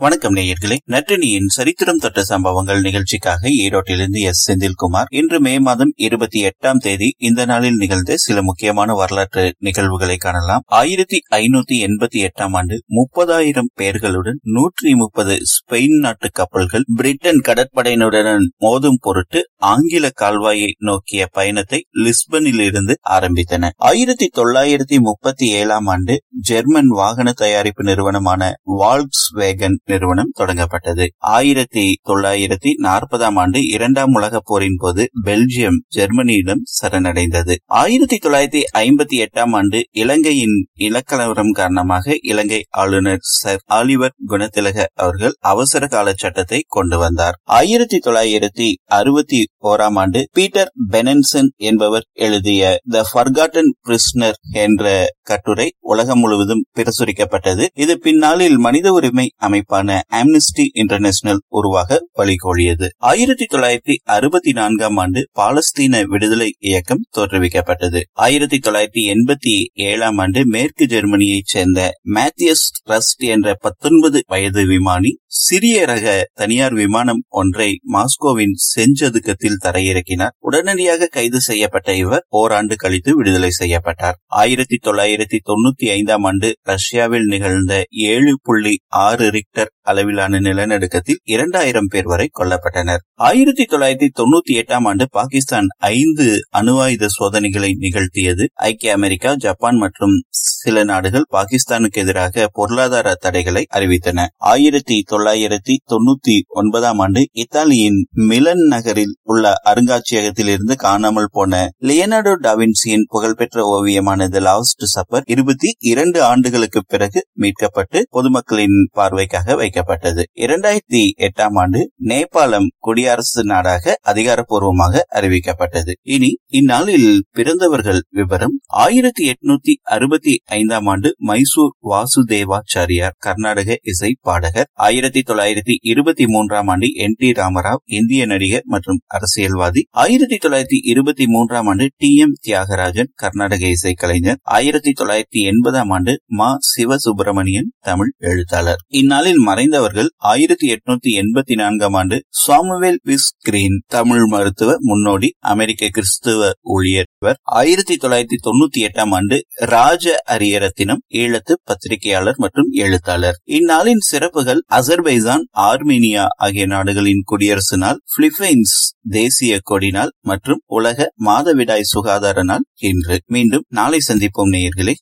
வணக்கம் நேயர்களே. நற்றினியின் சரித்திரம் தொட்ட சம்பவங்கள் நிகழ்ச்சிக்காக ஈரோட்டிலிருந்து எஸ். செந்தில்குமார் இன்று மே மாதம் இருபத்தி எட்டாம் தேதி இந்த நாளில் நிகழ்ந்த சில முக்கியமான வரலாற்று நிகழ்வுகளை காணலாம். ஆயிரத்தி ஐநூத்தி எண்பத்தி எட்டாம் ஆண்டு முப்பதாயிரம் பேர்களுடன் நூற்றி முப்பது ஸ்பெயின் நாட்டு கப்பல்கள் பிரிட்டன் கடற்படையினருடன் மோதும் பொருட்டு ஆங்கில கால்வாயை நோக்கிய பயணத்தை லிஸ்பனில் இருந்து ஆரம்பித்தன. ஆயிரத்தி தொள்ளாயிரத்தி முப்பத்தி ஏழாம் ஆண்டு ஜெர்மன் வாகன தயாரிப்பு நிறுவனமான வால்க்ஸ் வேகன் நிறுவனம் தொடங்கப்பட்டது. ஆயிரத்தி தொள்ளாயிரத்தி நாற்பதாம் ஆண்டு இரண்டாம் உலக போரின் போது பெல்ஜியம் ஜெர்மனியிடம் சரணடைந்தது. ஆயிரத்தி தொள்ளாயிரத்தி ஐம்பத்தி எட்டாம் ஆண்டு இலங்கையின் இலக்கலவரம் காரணமாக இலங்கை ஆளுநர் சர் ஆலிவர் குணத்திலக அவர்கள் அவசர கால சட்டத்தை கொண்டு வந்தார். ஆயிரத்தி தொள்ளாயிரத்தி அறுபத்தி ஓராம் ஆண்டு பீட்டர் பெனன்சன் என்பவர் எழுதிய த ஃபர்காட்டன் பிரிஸ்னர் என்ற கட்டுரை உலகம் முழுவதும் பிரசுரிக்கப்பட்டது. இது பின்னாளில் மனித உரிமை அமைப்பான ஆம்னிஸ்டி இன்டர்நேஷனல் உருவாக வழிகோழியது ஆயிரத்தி தொள்ளாயிரத்தி அறுபத்தி நான்காம் ஆண்டு பாலஸ்தீன விடுதலை இயக்கம் தோற்றுவிக்கப்பட்டது. ஆயிரத்தி தொள்ளாயிரத்தி எண்பத்தி ஏழாம் ஆண்டு மேற்கு ஜெர்மனியைச் சேர்ந்த மேத்தியஸ் ட்ரஸ்ட் என்ற பத்தொன்பது வயது விமானி சிறிய ரக தனியார் விமானம் ஒன்றை மாஸ்கோவின் செஞ்சதுக்கத்தில் தரையிறக்கினார். உடனடியாக கைது செய்யப்பட்ட இவர் ஓராண்டு கழித்து விடுதலை செய்யப்பட்டார். ஆயிரத்தி தொள்ளாயிரத்தி தொண்ணூத்தி ஐந்தாம் ஆண்டு ரஷ்யாவில் நிகழ்ந்த ஏழு புள்ளி ஆறு ரிக்டர் அளவிலான நிலநடுக்கத்தில் இரண்டாயிரம் பேர் வரை கொல்லப்பட்டனர். ஆயிரத்தி தொள்ளாயிரத்தி தொண்ணூத்தி எட்டாம் ஆண்டு பாகிஸ்தான் ஐந்து அணு ஆயுத சோதனைகளை நிகழ்த்தியது. ஐக்கிய அமெரிக்கா ஜப்பான் மற்றும் சில நாடுகள் பாகிஸ்தானுக்கு எதிராக பொருளாதார தடைகளை அறிவித்தன. ஆயிரத்தி தொள்ளாயிரத்தி தொண்ணூத்தி ஒன்பதாம் ஆண்டு இத்தாலியின் மிலன் நகரில் உள்ள அருங்காட்சியகத்தில் இருந்து காணாமல் போன லியனார்டோ டாவின்சியின் புகழ்பெற்ற ஓவியமான த லாஸ்ட் சப்பர் இருபத்தி இரண்டு ஆண்டுகளுக்கு பிறகு மீட்கப்பட்டு பொதுமக்களின் பார்வைக்காக வைக்கப்பட்டது. இரண்டாயிரத்தி எட்டாம் ஆண்டு நேபாளம் குடியரசு நாடாக அதிகாரப்பூர்வமாக அறிவிக்கப்பட்டது. இனி இந்நாளில் பிறந்தவர்கள் விவரம் ஆயிரத்தி எட்நூத்தி அறுபத்தி ஐந்தாம் ஆண்டு மைசூர் வாசுதேவாச்சாரியார் கர்நாடக இசை பாடகர் ஆயிரத்தி ஆயிரத்தி தொள்ளாயிரத்தி இருபத்தி மூன்றாம் ஆண்டு என் டி ராமராவ் இந்திய நடிகர் மற்றும் அரசியல்வாதி. ஆயிரத்தி தொள்ளாயிரத்தி இருபத்தி மூன்றாம் ஆண்டு டி எம் தியாகராஜன் கர்நாடக இசைக்கலைஞர். ஆயிரத்தி தொள்ளாயிரத்தி எண்பதாம் ஆண்டு மா சிவசுப்பிரமணியன் தமிழ் எழுத்தாளர். இந்நாளில் மறைந்தவர்கள் ஆயிரத்தி எட்நூத்தி எண்பத்தி நான்காம் ஆண்டு சாமுவேல் பிஸ் கிரீன் தமிழ் மருத்துவ முன்னோடி அமெரிக்க கிறிஸ்துவ ஊழியர். ஆயிரத்தி தொள்ளாயிரத்தி தொண்ணூத்தி எட்டாம் ஆண்டு ராஜ அரியரத்தினம் ஈழத்து பத்திரிகையாளர் மற்றும் எழுத்தாளர். இந்நாளின் சிறப்புகள் அசர் அசர்பைசான் ஆர்மீனியா ஆகிய நாடுகளின் குடியரசு நாள் பிலிப்பைன்ஸ் தேசிய கொடி நாள் மற்றும் உலக மாதவிடாய் சுகாதார நாள் இன்று. மீண்டும் நாளை சந்திப்போம் நேயர்களே.